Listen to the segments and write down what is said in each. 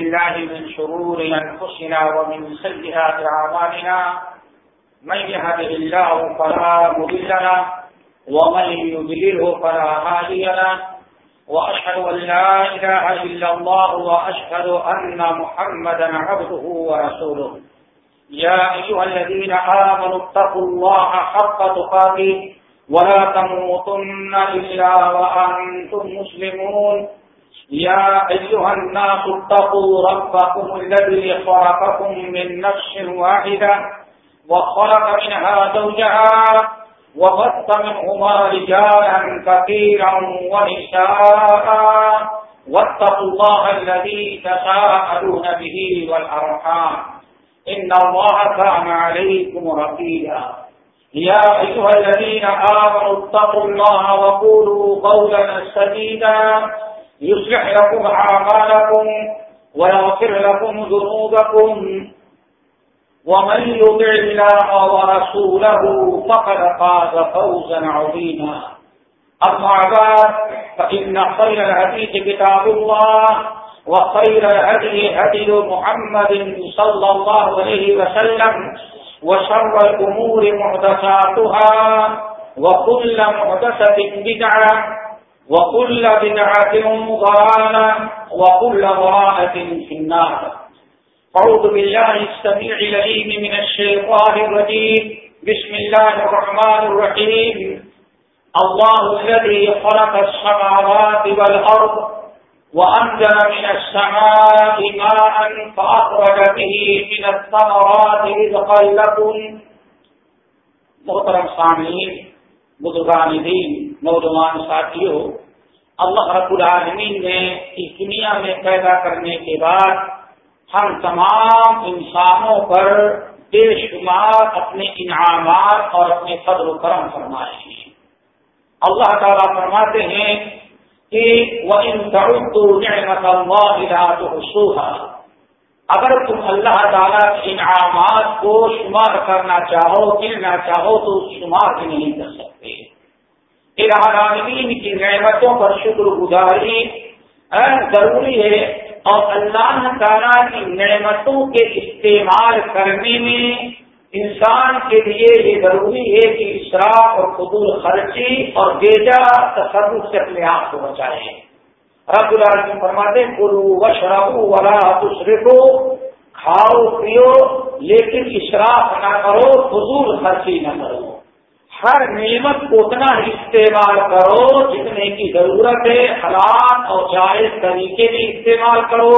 الله من شرور أنفسنا ومن سيئات عمالنا من يهده الله فلا مذلنا ومن يذلله فلا هادينا وأشهد أن لا إله إلا الله وأشهد أن محمدا عبده ورسوله. يا أيها الذين آمنوا اتقوا الله حق تقاتي ولا تموتن إلا وأنتم مسلمون. يا أيها الناس اتقوا ربكم الذي خرقكم من نفس واحدة وخلق منها زوجها وغط منهما رجالا كثيرا ونساء. واتقوا الله الذي تساءلون به والأرحام. إن الله كان عليكم رقيا يا أيها الذين آمنوا اتقوا الله وقولوا قولا سديدا. يصلح لكم أعمالكم ويغفر لكم ذنوبكم ومن يطع الله ورسوله فقد فاز فوزا عظيما. أما بعد، فإن خير الحديث كتاب الله وخير الهدي هدي محمد صلى الله عليه وسلم وشر الأمور محدثاتها وكل محدثة بدعة وكل بدعة ضلالة وكل ضلالة في النار. أعوذ بالله السميع العليم من الشيطان الرجيم. بسم الله الرحمن الرحيم. الله الذي خلق السماوات والأرض وأنزل من السماء ماء فأخرج به من الثمرات رزقا لكم. محترم سامعين بزرگان دین، نوجوان ساتھیوں اللہ رب العالمین نے اس دنیا میں پیدا کرنے کے بعد ہم تمام انسانوں پر بے شمار اپنے انعامات اور اپنے فضل و کرم فرمائے ہیں۔ اللہ تعالیٰ فرماتے ہیں کہ وہ ان اگر تم اللہ تعالیٰ کے انعامات کو شمار کرنا چاہو گرنا چاہو تو شمار بھی نہیں کر سکتے۔ العالمین کی نعمتوں پر شکر گزاری ضروری ہے۔ اور اللہ تعالیٰ کی نعمتوں کے استعمال کرنے میں انسان کے لیے یہ ضروری ہے کہ اشراف اور قدول خرچی اور بیجا تصرف سے اپنے آپ کو بچائے۔ رب العالمین فرماتے کلو وشربو ولا تشرکو کھاؤ، پیو، لیکن اشراف نہ کرو، فضول خرچی نہ کرو۔ ہر نعمت کو اتنا استعمال کرو جتنے کی ضرورت ہے حالات اور جائز طریقے بھی استعمال کرو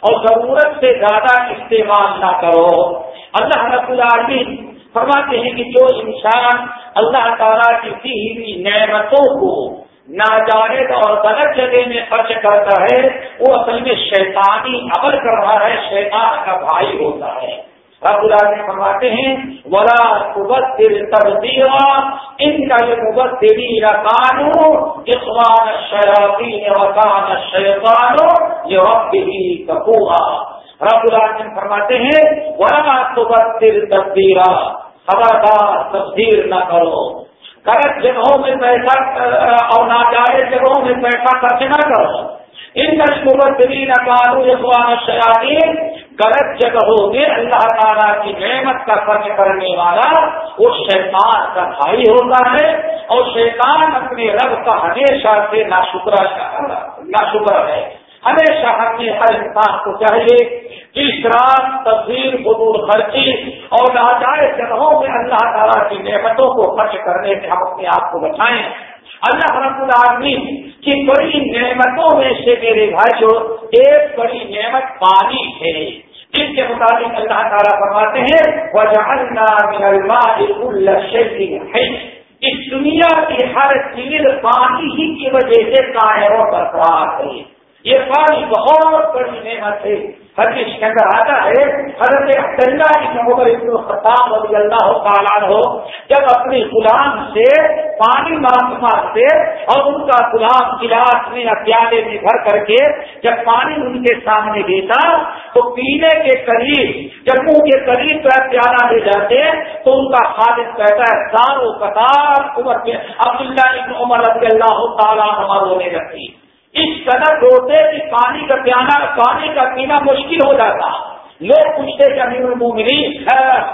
اور ضرورت سے زیادہ استعمال نہ کرو۔ اللہ رب العالمین فرماتے ہیں کہ جو انسان اللہ تعالیٰ کی دی ہوئی نعمتوں کو ناجائز اور غلط جگہ میں خرچ کرتا ہے، وہ اصل میں شیطانی عمل کر رہا ہے، شیطان کا بھائی ہوتا ہے۔ رب اللہ فرماتے ہیں، ولا مبصر تبدیلا ان کا یہ مبصری رکانو اخوان الشیاطین وکان الشیطان لربه کفورا رب العالمین فرماتے ہیں، ولا تبصر تبدیلا خبردار تبدیل نہ کرو۔ غلط جگہوں میں پیسہ اور ناجائز جگہوں میں پیسہ خرچ نہ کرو۔ ان مبترین قانو اخوان شیاطین غلط جگہوں میں اللہ تعالیٰ کی نعمت کا خرچ کرنے والا وہ شیطان کا بھائی ہوتا ہے اور شیطان اپنے رب کا ہمیشہ سے ناشکر ناشکر ہے۔ ہمیشہ ہمیں ہر انسان کو چاہیے کہ اشراف قبول خرچی اور ناجائز جگہوں میں اللہ تعالیٰ کی نعمتوں کو خرچ کرنے سے ہم اپنے آپ کو بچائیں۔ اللہ رب العالمین کی بڑی نعمتوں میں سے میرے بھائی جو ایک بڑی نعمت پانی ہے جس کے مطابق اللہ تعالیٰ فرماتے ہیں اس دنیا کی ہر چیز پانی ہی کی وجہ سے قائم و برقرار ہے۔ یہ پانی بہت بڑی نعمت ہے۔ حدیث کے اندر آتا ہے، حضرت عبداللہ عمر ابن خطاب رضی اللہ تعالیٰ ہو جب اپنی غلام سے پانی مانگتے اور ان کا غلام گلاس میں پیالے میں بھر کر کے جب پانی ان کے سامنے دیتا، تو پینے کے قریب، جب منہ کے قریب کا پیالہ لے جاتے، تو ان کا خالد کہتا ہے سارو قطار عمر عبداللہ ابن عمر رضی اللہ تعالیٰ ہمارا رونے اس قدر روتے کہ پانی کا پیانا پانی کا پینا مشکل ہو جاتا۔ لوگ پوچھتے کہ امیر المومنین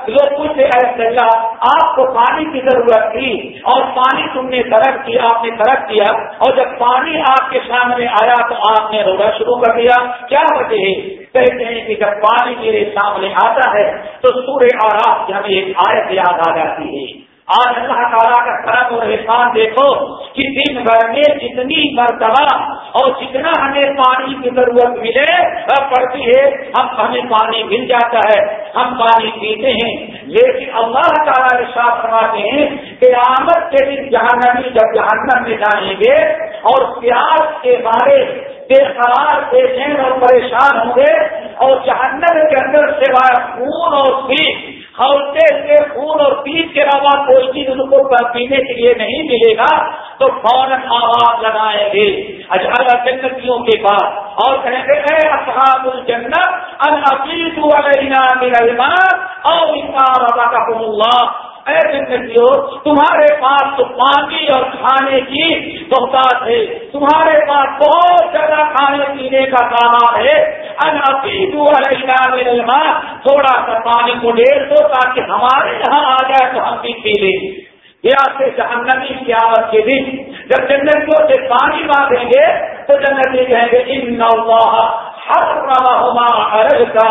لوگ پوچھتے اللہ، آپ کو پانی کی ضرورت تھی اور پانی تم نے طرف کیا، آپ نے طرف کیا۔ اور جب پانی آپ کے سامنے آیا تو آپ نے رونا شروع کر دیا۔ کیا وجہ ہے؟ کہتے ہیں کہ جب پانی میرے سامنے آتا ہے تو سورہ اور آپ کی ہمیں ایک آیت یاد آ جاتی ہے۔ آج اللہ تعالیٰ کا کرم اور احسان دیکھو کہ دن بھر میں جتنی مرتبہ اور جتنا ہمیں پانی کی ضرورت ملے پڑتی ہے ہم ہمیں پانی مل جاتا ہے، ہم پانی پیتے ہیں۔ لیکن اللہ تعالیٰ کے ساتھ فرماتے ہیں کہ آمد کے دن جہانمی جب جہنم میں جائیں گے اور پیاس کے بارے بے قرار، بے چین اور پریشان ہوں گے اور جہنم کے اندر سوائے خون اور پیٹ ہلکے سے خون اور پیٹ کے علاوہ کوئی چیز ان کو پینے کے لیے نہیں ملے گا، تو فوراً آواز لگائیں گے۔ اجہر جنتیوں کے پاس۔ اور کہیں گے اے اصحاب الجنت العقیت علینا من الماء او انکار اللہ۔ اے زندگیوں تمہارے پاس تو پانی اور کھانے کی بہتات ہے۔ تمہارے پاس بہت زیادہ کھانے پینے کا سامان ہے۔ تھوڑا سا پانی کو ڈیڑھ دو تاکہ ہمارے یہاں آ جائے تو ہم بھی پی لیں۔ یا سے جہنمی کی کے دن۔ جب جنتوں سے پانی مانگیں گے تو جنتی کہیں گے، ان نو ہر کا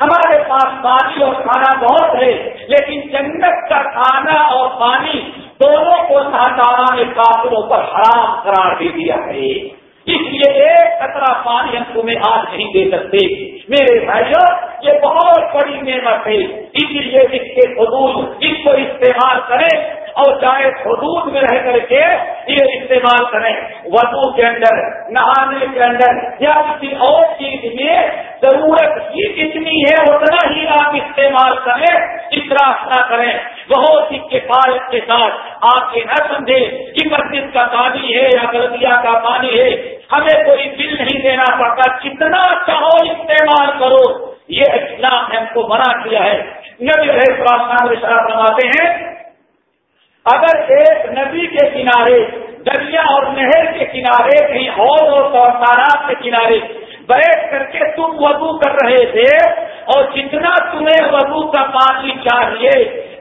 ہمارے پاس پانی اور کھانا بہت ہے، لیکن جنت کا کھانا اور پانی دونوں کو سہارا نے کافروں پر حرام قرار دے دیا ہے۔ اس لیے ایک قطرہ پانی ہم تمہیں آج نہیں دے سکتے۔ میرے بھائیوں یہ بہت بڑی نعمت ہے۔ اس لیے اس کے حدود، اس کو استعمال کریں اور چاہے حدود میں رہ کر کے یہ استعمال کریں۔ وضو کے اندر، نہانے کے اندر، یا کسی اور چیز میں ضرورت ہی کتنی ہے، اتنا ہی آپ استعمال کریں اطراف نہ کریں۔ بہت ہی کفایت کے ساتھ آپ یہ نہ سمجھے کہ مسجد کا پانی ہے یا غلطیا کا پانی ہے۔ ہمیں کوئی بل نہیں دینا پڑتا کتنا چاہو استعمال کرو۔ یہ اسلام نے ہم کو منع کیا ہے۔ نبی رہے بناتے ہیں، اگر ایک ندی کے کنارے، دریا اور نہر کے کنارے، کہیں ہال اور تالاب کے کنارے بیٹھ کر کے تم وضو کر رہے تھے، اور جتنا تمہیں وضو کا پانی چاہیے،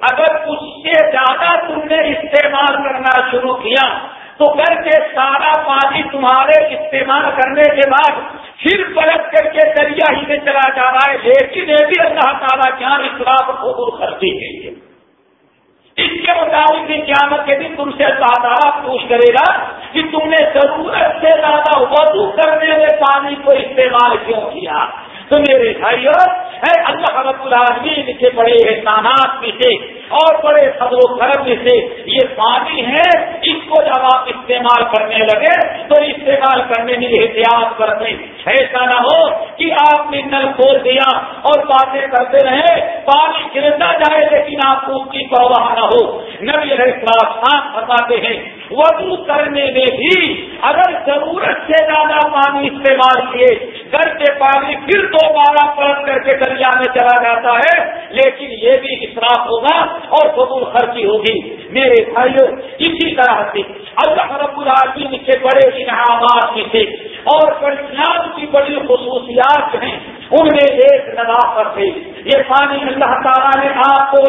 اگر اس سے زیادہ تم نے استعمال کرنا شروع کیا تو کر کے سارا پانی تمہارے استعمال کرنے کے بعد پھر پلٹ کر کے دریا ہی میں چلا جا رہا ہے۔ لیکن یہ بھی اللہ تعالیٰ کیا ہاں اطلاع کو دور کرتی ہے اس کے مطابق قیامت کے دن تم سے اللہ تعالیٰ پوچھ کرے گا کہ تم نے ضرورت سے زیادہ وضو کرنے میں پانی کو استعمال کیوں کیا؟ تو میرے بھائیوں اللہ رب العالمین کے بڑے احسانات میں سے اور بڑے فضل و کرم میں سے یہ پانی ہے اس کو جب آپ استعمال کرنے لگے، تو استعمال کرنے میں احتیاط کرتے ایسا نہ ہو کہ آپ نے نل کھول دیا اور باتیں کرتے رہے پانی گرتا جائے، لیکن آپ کو اس کی پرواہ نہ ہو۔ نبی خان بتاتے ہیں، وضو کرنے میں بھی اگر ضرورت سے زیادہ پانی استعمال کیے، گھر کے پانی پھر دوبارہ پلٹ کر کے دریا میں چلا جاتا ہے، لیکن یہ بھی اصراف ہوگا اور فضول خرچی ہوگی۔ میرے بھائیوں اسی طرح سے اللہ رب العالمین کے بڑے انعامات میں سے اور اسلام کی بڑی خصوصیات ہیں، ان میں ایک نظافت ہے۔ یہ پانی اللہ تعالیٰ نے آپ کو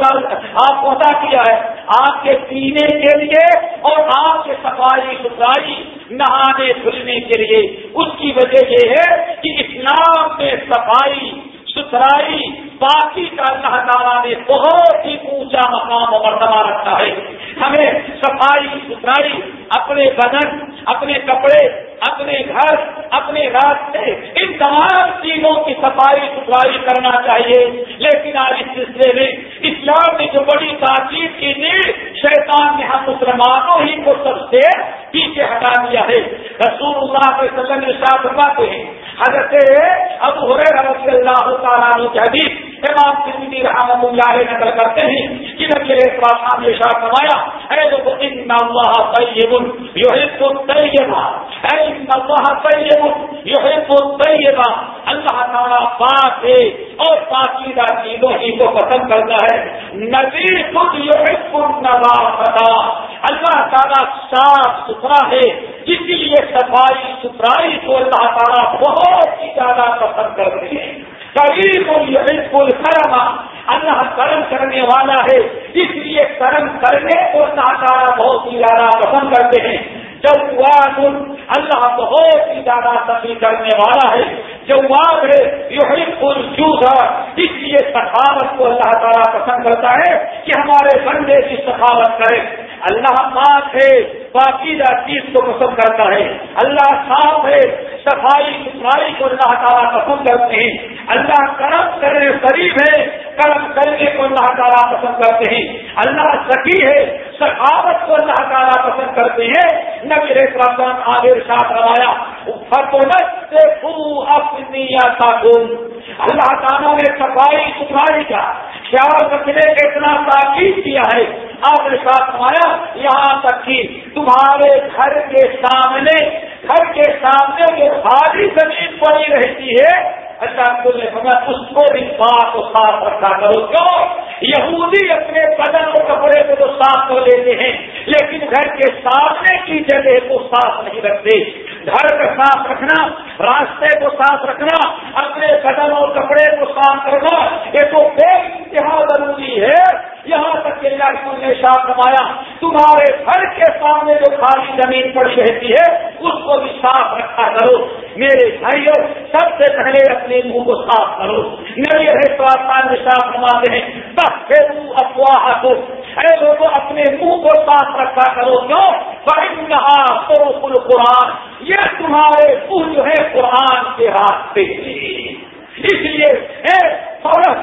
آپ کو ادا کیا ہے۔ آپ کے پینے کے لیے اور آپ کے صفائی ستھرائی، نہانے دھلنے کے لیے۔ اس کی وجہ یہ ہے کہ اسلام میں صفائی ستھرائی باقی کا اللہ تعالیٰ نے بہت ہی اونچا مقام و مرتبہ رکھا ہے۔ ہمیں صفائی، ستھرائی، اپنے بدن، اپنے کپڑے، اپنے گھر، اپنے راستے ان تمام چیزوں کی صفائی، ستھرائی کرنا چاہیے۔ لیکن آج اس سلسلے میں اسلام نے جو بڑی تاکید کی تھی، شیطان نے ہم مسلمانوں ہی کو سب سے پیچھے ہٹا دیا ہے۔ رسول اللہ علیہ وسلم نے ساتھ ہیں حضرت اب ہو رضی اللہ تعالیٰ کی حدیث امام سندی رحمت اللہ نقل کرتے ہیں کہ نبی علیہ السلام نے شاہ فرمایا، اے لوگوں ان اللہ طیب یحب الطیبہ اے ان اللہ طیب یحب الطیبہ اللہ تعالیٰ پاک ہے اور پاکیدہ چیزوں ہی کو پسند کرتا ہے۔ نبی خود یحب النظافت اللہ تعالیٰ صاف ستھرا ہے۔ اسی لیے صفائی ستھرائی کو اللہ تعالیٰ بہت ہی زیادہ پسند کرتے ہیں۔ قریب بالکل کرم اللہ کرم کرنے والا ہے۔ اس لیے کرم کرنے کو اللہ تعالیٰ بہت ہی زیادہ پسند کرتے ہیں۔ جواد، اللہ بہت ہی زیادہ تبھی کرنے والا ہے۔ جواب ہے یہ اس لیے سخاوت کو اللہ تعالیٰ پسند کرتا ہے کہ ہمارے بندے کی سخاوت کرے اللہ پاک ہے باقیدہ چیز کو پسند کرتا ہے۔ اللہ صاف ہے، صفائی ستھرائی کو اللہ تعالیٰ پسند کرتے ہیں۔ اللہ کرم کرنے قریب ہے، کرم کرنے کو اللہ تعالیٰ پسند کرتے ہیں۔ اللہ سکی ہے سخاوت کو اللہ تعالیٰ پسند کرتے ہیں۔ نبی رحمان آدر ساتھ روایا سے اپنی اللہ تعالیٰ نے صفائی ستھرائی کا خیال رکھنے کا اتنا تاکید کیا ہے۔ آپ نے ساتھ روایا یہاں تک کہ تمہارے گھر کے سامنے، گھر کے سامنے جو خالی زمین پڑی رہتی ہے۔ اللہ کو اس کو بھی پاک و صاف رکھا کرو۔ کیوں؟ یہودی اپنے بدن اور کپڑے کو تو صاف کر لیتے ہیں، لیکن گھر کے سامنے کی جگہ کو صاف نہیں رکھتے۔ گھر کا صاف رکھنا، راستے کو صاف رکھنا، اپنے بدن اور کپڑے کو صاف کرنا یہ تو بے انتہا ضروری ہے۔ یہاں تک کہ اللہ رسول نے شاپ کمایا تمہارے گھر کے سامنے جو خالی زمین پڑی رہتی ہے، اس کو بھی صاف رکھا کرو۔ میرے بھائیوں سب سے پہلے اپنے منہ کو صاف کرو۔ میرے رہے میں صاف کماتے ہیں پھر افواہ کو اے لوگوں اپنے منہ کو صاف رکھا کرو۔ کیوں؟ بہن کہا قرآن یہ تمہارے منہ جو ہے قرآن کے راستے اس لیے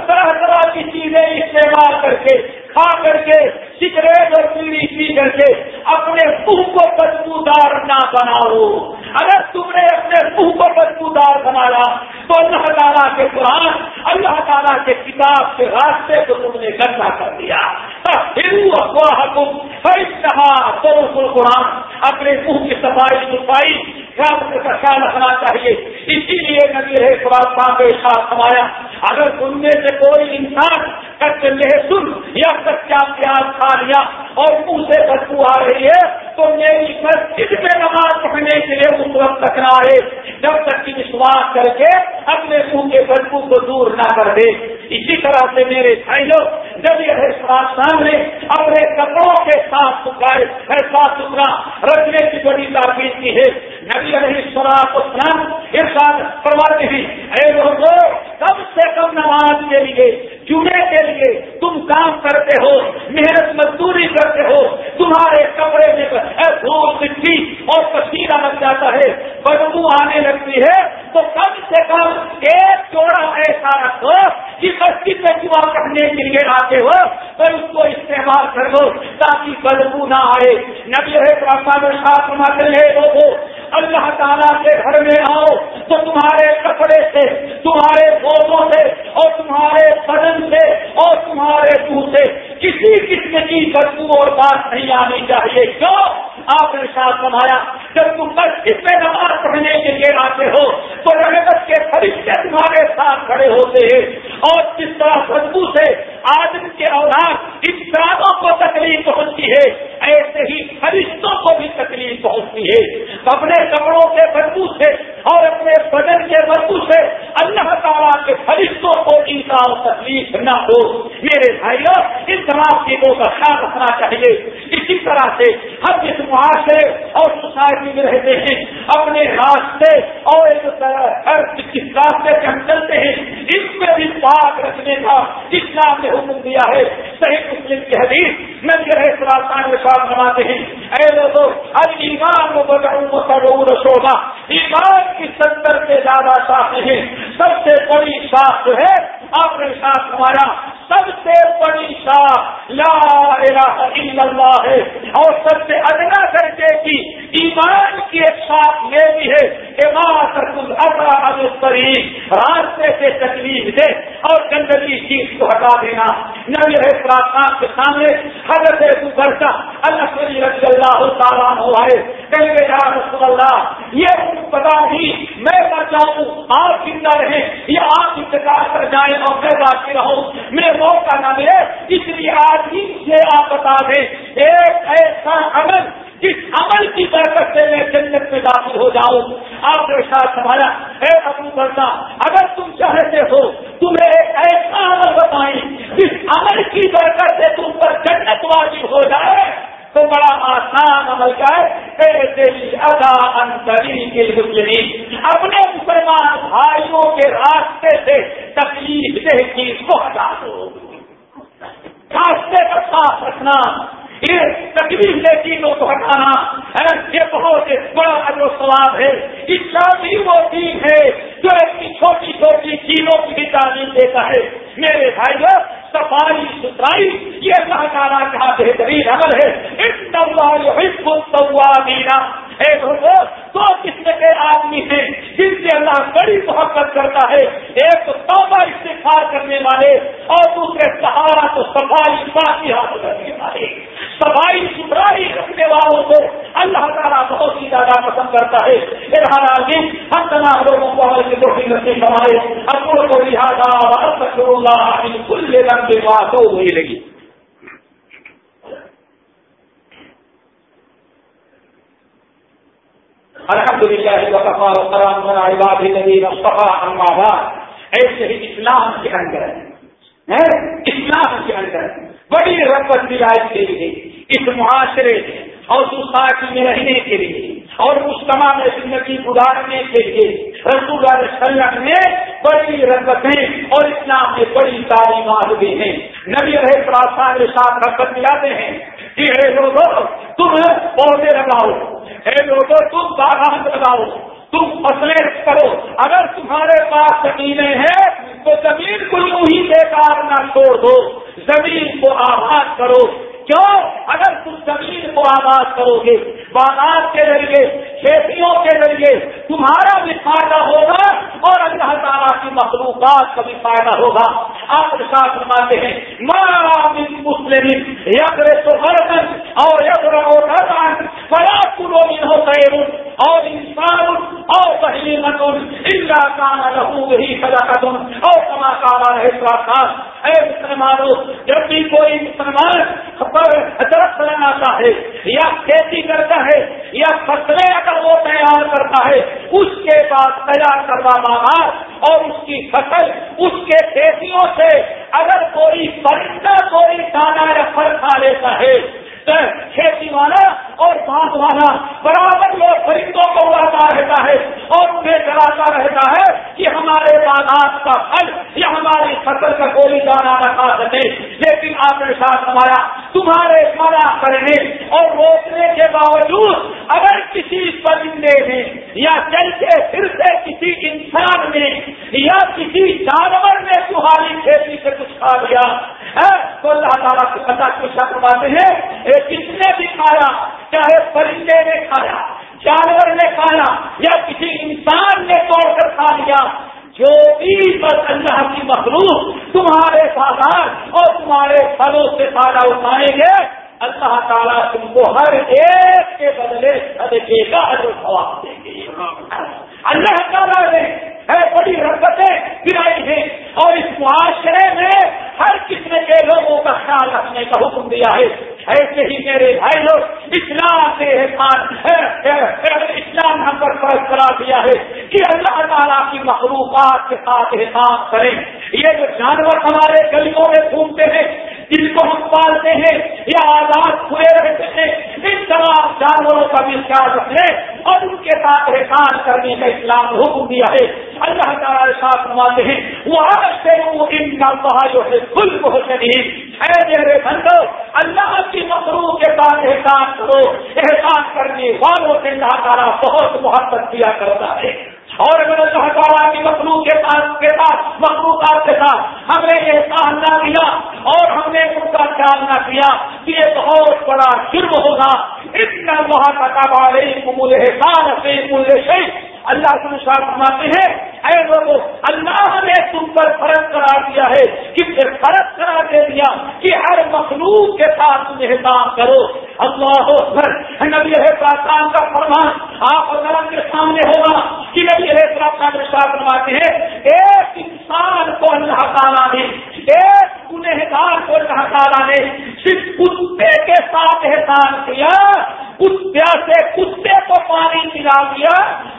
طرح طرح کی چیزیں استعمال کر کے، کھا کر کے، سگریٹ اور پیڑھی پی کر کے اپنے منہ کو بدبودار نہ بناؤ۔ اگر تم نے اپنے منہ کو بدبودار بنایا، تو اللہ تعالیٰ کے قرآن، اللہ تعالیٰ کے کتاب کے راستے کو تم نے گندا کر دیا۔ قرآن اپنے منہ کی صفائی صفائی کا خیال رکھنا چاہیے؟ اسی لیے نبی ہے قرآن کا ساتھ سمایا اگر تم میں سے کوئی انسان کچھ لہسن یا کچا پیاز کھا لیا اور منہ سے بدبو آ رہی ہے، تو میری مسجد میں نماز پڑھنے کے لیے اس وقت تک نہ آئے۔ جب تک کہ وشواس کر کے اپنے منہ کے بدبو کو دور نہ کر دے۔ اسی طرح سے میرے بھائیوں، جب یہ سامنے اپنے کپڑوں کے ساتھ ستھرائے صاف ستھرا رکھنے کی بڑی تاکید کی ہے۔ نبی علیہ السلام اسلام ارشاد فرماتے ہیں، اے لوگوں کم سے کم نماز کے لیے جمعے کے لیے تم کام کرتے ہو، محنت مزدوری کرتے ہو، تمہارے کپڑے میں دھول مٹی اور پسینہ لگ جاتا ہے، بدبو آنے لگتی ہے تو کم سے کم ایک جوڑا ایسا رکھو کہ مسجد میں جمع کرنے کے لیے آتے ہو تو اس کو استعمال کر دو تاکہ بدبو نہ آئے۔ نبی ہے ساتھ رہے لوگوں اللہ تعالیٰ کے گھر میں آؤ تو تمہارے کپڑے سے، تمہارے بوتوں سے، اور تمہارے بدن سے، اور تمہارے منہ سے کسی قسم کی بدبو اور بات نہیں آنی چاہیے۔ کیوں؟ آپ نے ساتھ بنایا، جب تم مسجد میں نماز پڑھنے کے لیے آتے ہو، تو رحمت کے فرشتے تمہارے ساتھ کھڑے ہوتے ہیں۔ اور جس طرح بدبو سے آدمی کے اولاد انسانوں کو تکلیف پہنچتی ہے، ایسے ہی فرشتوں کو بھی تکلیف پہنچتی ہے۔ اپنے کپڑوں کے بدبو سے اور اپنے بدن کے بدبو سے اللہ تعالیٰ کے فرشتوں کو انسان تکلیف نہ ہو۔ میرے بھائیوں ان تمام چیزوں کا خیال رکھنا چاہیے۔ اسی طرح سے ہم جس معاشرے اور سوسائٹی میں رہتے ہیں، اپنے راستے اور ہر کس راستے سے ہم چلتے ہیں۔ اس میں بھی پاک رکھنے کا اسلام نے حکم دیا ہے۔ صحیح مسلم کی حدیث میں رہے سراسان میں ساتھ بناتے ہیں، اے لوگوں اب ایمان کو بتاؤں شوبہ ایمان کی سندر سے زیادہ ساتھ ہیں۔ سب سے بڑی شاخ جو ہے۔ آپ نے ساتھ ہمارا سب سے بڑی شاخ لا الہ الا اللہ ہے اور سب سے ادنا درجے کی ایمان کی ایک شاخ یہ بھی ہے راستے سے تکلیف دے اور گندگی چیز کو ہٹا دینا۔ نبی ہے پراکان کے سامنے حضرت برسا اللہ رضی اللہ تعالیٰ ہوا ہے کہیں گے یا رسول اللہ، یہ پتا نہیں، میں مر جاؤں، آپ زندہ رہیں، یہ آپ انتظار کر جائیں اور میں باقی رہوں۔ میں موقع نہ ملے اس لیے آج ہی سے آپ بتا دیں، ایک ایسا عمل جس عمل کی برکت سے میں جنت میں داخل ہو جاؤں۔ آپ نے ساتھ سنبھالا اے ابو بردا اگر تم چاہتے ہو، تمہیں ایک ایسا عمل بتائیں، جس عمل کی برکت سے تم پر جنت واجب ہو جائے۔ تو بڑا آسان عمل کا ہے۔ ادا انتری کے مسلم اپنے مسلمان بھائیوں کے راستے سے تکلیف دہ چیز کو ہٹا دو۔ راستے کا صاف رکھنا، یہ تکلیف دہ چیزوں کو ہٹانا یہ بہت بڑا ادو سواب ہے۔ اسلام ہی وہ چیز ہے جو ایسی چھوٹی چھوٹی چیزوں کی بھی تعلیم دیتا ہے۔ میرے بھائی صفائی ستھرائی، یہ اللہ تعالیٰ کا بہترین عمل ہے۔ دو قسم کے آدمی ہیں جن سے اللہ بڑی محبت کرتا ہے۔ ایک تو توبہ استفار کرنے والے اور دوسرے سہارا تو صفائی باقی حاصل کرنے والے۔ صفائی ستھرائی رکھنے والوں کو اللہ تعالیٰ بہت ہی زیادہ پسند کرتا ہے۔ ارحان عظیم ہم تمام لوگوں کو عمل کی روٹی نصیب ہمارے اپنے کو لہٰذا اللہ کل رنگ کی بات ہو وہی لگی الحمد للہ وقفا وسلام عباد نبی مصطفیٰ امباد ایسے ہی اسلام کے اندر۔ اسلام کے اندر۔ بڑی رغبت دلائی کے لیے، اس معاشرے اور سوسائٹی میں رہنے کے لیے اور مجتمع میں زندگی گزارنے کے لیے رسول اللہ وسلم نے بڑی رغبتیں اور اسلام میں بڑی تعلیمات بھی ہیں۔ نبی رہے پراسان کے ساتھ رغبت ملاتے ہیں۔ کہ اے لوگوں، تم پودے لگاؤ۔ اے لوگوں، تم باغات لگاؤ۔ تم فصلیں کرو اگر تمہارے پاس زمینیں ہیں، تو زمین کو یوں ہی بیکار نہ چھوڑ دو۔ زمین کو آباد کرو۔ کیوں؟ اگر تم زمین کو آباد کرو گے، باغات کے ذریعے، کھیتیوں کے ذریعے، تمہارا بھی فائدہ ہوگا اور اللہ تعالیٰ کی مخلوقات کا بھی فائدہ ہوگا۔ آپ ساتھ فرماتے ہیں مسلم یگر تو ہر اور یگر بڑا کلو میں ہو اور انسان اور پہلی نتن اللہ کا رہو ہی سزا قدم اور کما کارا رہے اے مسلمانوں، جب بھی کوئی مسلمان درخت لگاتا ہے یا کھیتی کرتا ہے یا فصلیں اگر وہ تیار کرتا ہے، اس کے بعد تیار کروا باغات اور اس کی فصل، اس کے کھیتیوں سے اگر کوئی پرندہ، کوئی دانا یا پھل کھا لیتا ہے کھیتی والا اور بانس والا برابر لوگ پرندوں کو اڑاتا رہتا ہے اور انہیں ڈراتا رہتا ہے کہ ہمارے باغات کا پھل یا ہماری فصل کا کوئی دانا نہ کھا سکے۔ لیکن آپ نے ساتھ ہمارا تمہارے منع کرنے اور روکنے کے باوجود اگر کسی پرندے نے یا چلتے پھرتے کسی انسان نے یا کسی جانور نے تمہاری کھیتی سے کچھ کھا لیا تو اللہ تعالیٰ کی پتا کچھ کرواتے ہیں۔ کس نے بھی کھایا، چاہے پرندے نے کھایا، جانور نے کھایا، یا کسی انسان نے توڑ کر کھا لیا جو بھی بس اللہ کی مخلوق تمہارے سادات اور تمہارے پھلوں سے فائدہ اٹھائیں گے، اللہ تعالیٰ تم کو ہر ایک کے بدلے صدقے کا حضر دیں گے۔ اللہ تعالیٰ نے ہے بڑی حرکتیں گرائی ہیں اور اس معاشرے میں ہر قسم کے لوگوں کا خیال رکھنے کا حکم دیا ہے۔ ایسے ہی میرے بھائی لوگ اسلام سے اسلام ہم پر فرض کرا دیا ہے کہ اللہ تعالیٰ کی مخلوقات کے ساتھ احساس کریں۔ یہ جو جانور ہمارے گلیوں میں گھومتے ہیں جن کو ہم پالتے ہیں یا آزاد کھلے رہتے ہیں۔ ان تمام جانوروں کا بھی خیال رکھنے اور ان کے ساتھ احسان کرنے کا اسلام حکم دیا ہے۔ اللہ تعالیٰ ساتھ نماتے ہیں۔ وہ سے ان کا جو ہے کل بہت ہے میرے بندو، اللہ کی مخلوق کے ساتھ احسان کرو۔ احسان کرنے والوں سے اللہ تعالیٰ بہت محبت کیا کرتا ہے۔ اور اگر اللہ تعالیٰ کی مخلوق کے ساتھ کے ساتھ، مخلوقات کے ساتھ ہم نے یہ احسان نہ کیا اور ہم نے ان کا خیال نہ کیا کہ یہ بہت بڑا جرم ہوگا۔ اتنا وہاں کا کابارے مل احسان سے مل سے اللہ سے فرماتے ہیں، اے لوگوں اللہ نے تم پر فرق قرار دیا ہے کہ فرق قرار دے دیا کہ ہر مخلوق کے ساتھ تم احسان کرو۔ اللہ نبی کام کا فرمان آپ نرم کے سامنے ہوگا کہ نبی کا شاپ فرماتے ہیں، ایک انسان کو اللہ تعالیٰ نے، ایک گنہگار کو اللہ تعالیٰ نے صرف کتے کے ساتھ احسان کیا کتیا سے کتے کو پانی پلا دیا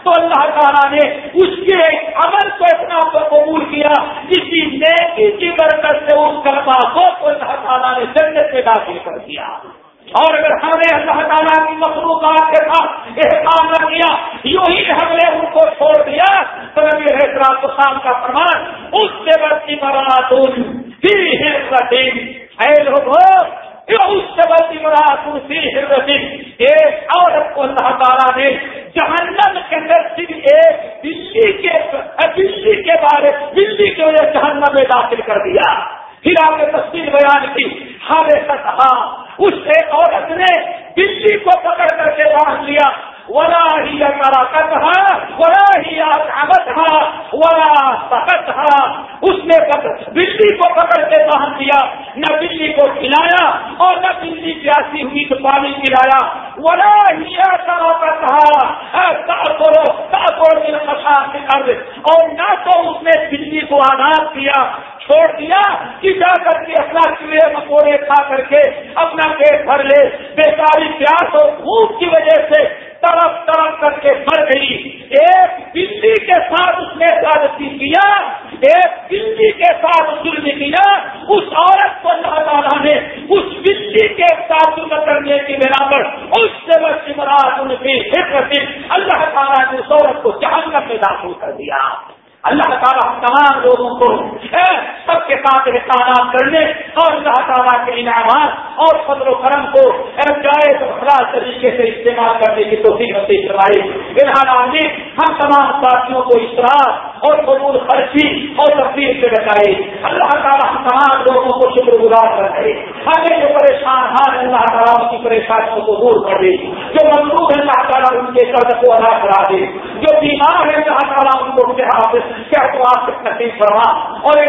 تو اللہ تعالیٰ نے اس کے عمل کو اتنا قبول کیا کسی نیکی کی برکت سے اس کرتا کو اللہ تعالیٰ نے جنت میں داخل کر دیا۔ اور اگر ہم نے اللہ تعالیٰ کی مخلوقات کے ساتھ احسان نہ کیا یوں ہی ہم نے ان کو چھوڑ دیا۔ تو نبی حضرات شام کا فرمان، اس سے بڑی مراد اے لوگوں ایک عورت کو اللہ تعالیٰ نے جہنم کے اندر صرف ایک بلی کے بلی کے بارے بلی کے وجہ جہنم میں داخل کر دیا۔ پھر آپ نے تصویر بیان کی۔ ہر کہا اس ایک عورت نے بلی کو پکڑ کر کے باندھ لیا۔ ولا ہی کرا ولا ہی آگت ولا سکت اس نے بجلی کو پکڑ کے باندھ دیا نہ بجلی کو کھلایا اور نہ بجلی پیاسی ہوئی تو پانی پلایا. ولا ہی کرا کتھا کرو کر اور نہ تو اس نے بجلی کو آزاد کیا، چھوڑ دیا کہ جا کر کے اپنا کیڑے مکوڑے کھا کر کے اپنا پیٹ بھر لے. بیکاری پیاس اور بھوک کی وجہ سے تڑپ تڑپ کر کے مر گئی۔ ایک بلی کے ساتھ اس نے زیادتی کیا، ایک بلی کے ساتھ ظلم کیا۔ اس عورت کو اللہ تعالیٰ نے اس بلی کے ساتھ کرنے کی بنا پر اس سے بچی مراد ان کی حفظ اللہ تعالیٰ نے اس عورت کو جہنم میں داخل کر دیا۔ اللہ تعالیٰ تمام لوگوں کو سب کے ساتھ احسانات کرنے اور اللہ تعالیٰ کے انعامات اور فضل و کرم کو جائز خلاص طریقے سے استعمال کرنے کی توفیق نصیب کروائی فلحال آدمی ہم تمام ساتھیوں کو اشتراک اور فضول خرچی اور تفریح سے بچائے۔ اللہ تعالیٰ تمام لوگوں کو شکر گزار کرائے ہمیں جو پریشان ہیں اللہ تعالیٰ ان کی پریشانیوں کو دور کر دے۔ جو مضبوط ہے اللہ تعالیٰ ان کے قرض کو ادا کرا دے۔ جو بیمار ہے اللہ تعالیٰ ان کو حافظ کیا تو آپ نصیب فرما۔ اور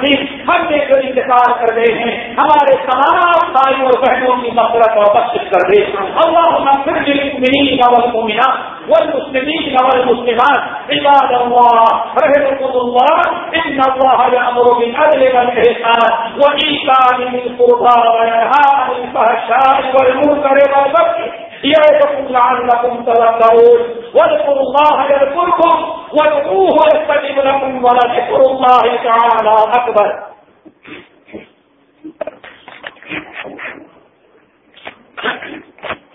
بھی ہم نے جو انتظار کر رہے ہیں۔ ہمارے تمام بھائی اور بہنوں کی مفرت اور بخش کر دے۔ اللہ پھر للمؤمنين والمؤمنات والمسلمين والمسلمات۔ عباد الله رحمكم الله إن الله يأمر بالعدل والإحسان وإيتاء ذي القربى وينهى عن الفحشاء والمنكر والبغي اکبر تذكرون واذكروا الله يذكركم وادعوه يستجب لكم ولذكر الله تعالى أكبر Thank you.